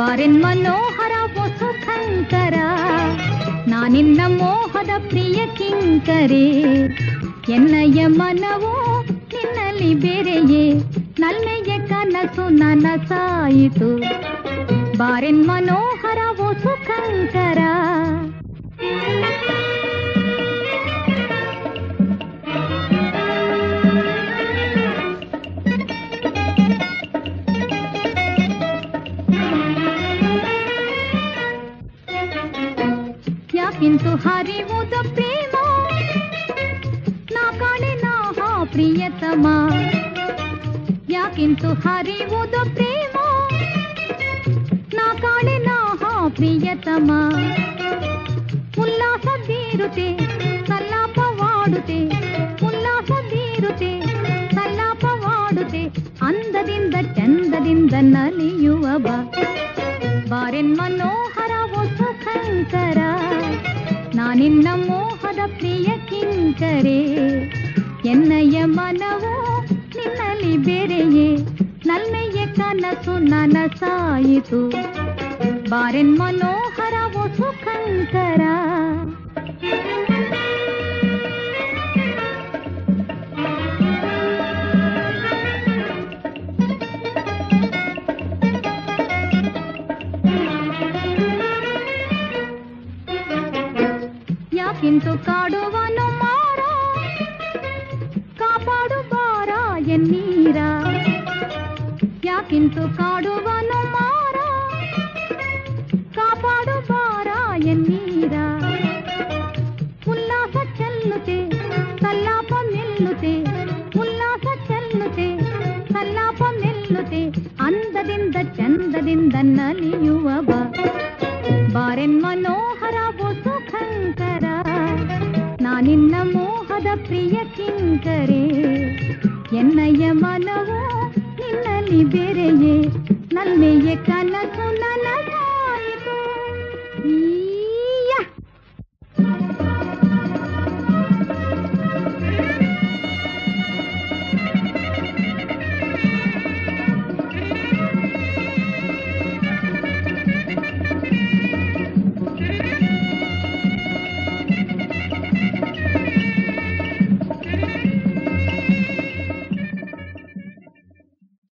ಬಾರೆನ್ ಮನೋಹರ ಹೊಸು ಕಂಕರ ನಾನಿನ್ನ ಮೋಹದ ಪ್ರಿಯ ಕಿಂಕರೇ. ಎನ್ನಯ್ಯ ಮನವೋ ನಿನ್ನಲ್ಲಿ ಬೇರೆಯೇ, ನಲ್ಮೆಯ ಕನಸು ನನಸಾಯಿತು. ಬಾರೆನ್ ಮನೋಹರ ವಸು ಕಂಕರ ಯಾಕಿಂತು ಹರಿವುದ ಪ್ರೇಮ ನಾ ಕಾಣೆ ನಾ ಹಾ ಪ್ರಿಯತಮ ಯಾಕಿಂತು ಹರಿವುದ ಪ್ರೇಮ ನಾ ಕಾಣೆ ನಾ ಹಾ ಪ್ರಿಯತಮ ಉಲ್ಲಾಸ ಬೀರುತೆ ಸಲ್ಲಾಪವಾಡುತ್ತೆ ಉಲ್ಲಾಸ ಬೀರುತೆ ಸಲ್ಲಾಪವಾಡುತ್ತೆ ಅಂದದಿಂದ ಚಂದದಿಂದ ನಲಿಯುವ ಬಾ ಬಾರೆನ್ ಮನೋಹರ ವಸು ಕಂಕರ ನಾನಿನ್ನ ಮೋಹದ ಪ್ರಿಯ ಕಿಂಕರೆ ಎನ್ನಯ್ಯ ಮನವೋ ನಿನ್ನಲ್ಲಿ ಬೇರೆಯೇ. ನಲ್ಮೆಯ ಕನಸು ನನಸಾಯಿತು ಬಾರೆನ್ ಮನೋಹರ ವಸು ಕಂಕರ ಯಾಕಿಂತು ಕಾಡುವನು ಮಾರ ಕಾಪಾಡು ಬಾರ ಎನ್ನೀರ ಯಾಕಿಂತು ಕಾಡುವನು ಮಾರ ಕಾಪಾಡು ಬಾರ ಎನ್ನೀರ ಉಲ್ಲಾಸ ಚೆಲ್ಲುತ್ತೆ ಸಲ್ಲಾಪ ನಿಲ್ಲುತ್ತೆ ಉಲ್ಲಾಸ ಚೆಲ್ಲುತ್ತೆ ಸಲ್ಲಾಪ ನಿಲ್ಲುತ್ತೆ ಅಂದದಿಂದ ಚಂದದಿಂದ ನಲಿಯುವ ಬಾ ಮೋಹದ ಪ್ರಿಯ ಕಿಂಕರೆ ಎನ್ನಯ್ಯ ಮನವೋ ನಿನ್ನಲ್ಲಿ ಬೇರೆಯೇ ನಲ್ಮೆಯ ಕನಸು ನನ್ನ